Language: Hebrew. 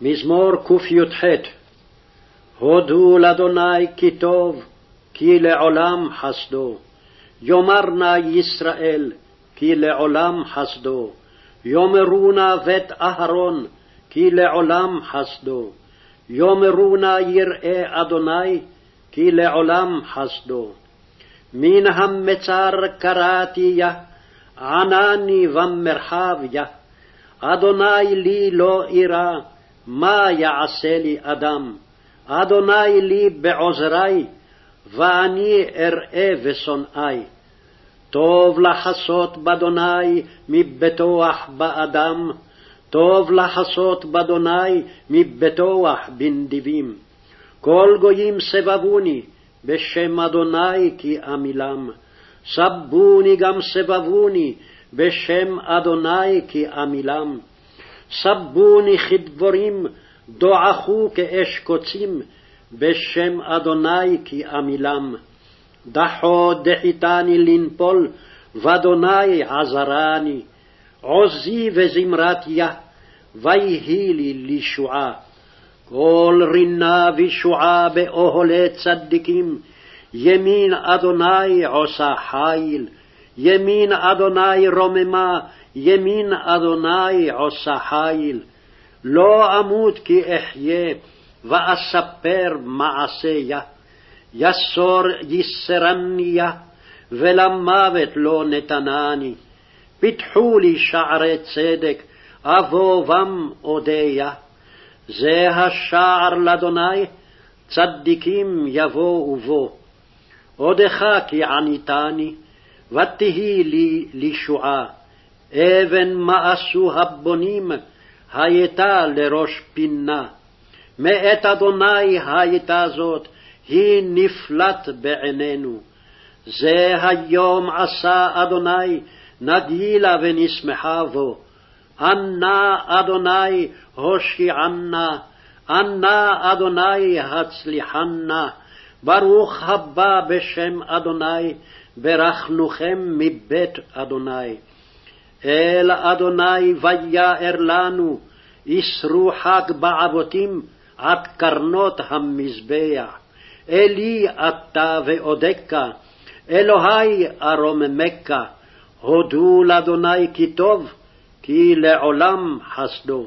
מזמור קי"ח הודו לאדוני כי טוב, כי לעולם חסדו. יאמר נא ישראל, כי לעולם חסדו. יאמרו נא בית אהרון, כי לעולם חסדו. יאמרו נא יראה אדוני, כי לעולם חסדו. מן המצר קראתי יה, ענני במרחב יה. אדוני לי לא אירא, מה יעשה לי אדם? אדוני לי בעוזרי, ואני אראה ושונאי. טוב לחסות באדוני מבטוח באדם, טוב לחסות באדוני מבטוח בנדיבים. כל גויים סבבוני, בשם אדוני כי עמילם. סבוני גם סבבוני, בשם אדוני כי עמילם. סבוני כדבורים, דועכו כאש קוצים, בשם אדוני כי עמילם. דחו דחיתני לנפול, ואדוני עזרני. עוזי וזמרת יה, ויהי לי לישועה. כל רינה וישועה באוהלי צדיקים, ימין אדוני עושה חיל, ימין אדוני רוממה, ימין אדוני עושה חיל. לא אמות כי אחיה, ואספר מעשיה. יסור יסרניה, ולמוות לא נתנני. פיתחו לי שערי צדק, אבוא בם אודיה. זה השער לאדוני, צדיקים יבואו בו. עודך כי עניתני, ותהי לי לישועה. אבן מאסו הבונים, הייתה לראש פינה. מאת אדוני הייתה זאת, היא נפלט בעינינו. זה היום עשה אדוני, נגילה ונשמחה בו. ענה אדוני הושיענה, ענה אדוני הצליחנה, ברוך הבא בשם אדוני, ברכנוכם מבית אדוני. אל אדוני ויער לנו, איסרו חג בעבותים עד קרנות המזבח. אלי אתה ואודקה, אלוהי ארוממך, הודו לאדוני כי טוב, כי לעולם חסדו.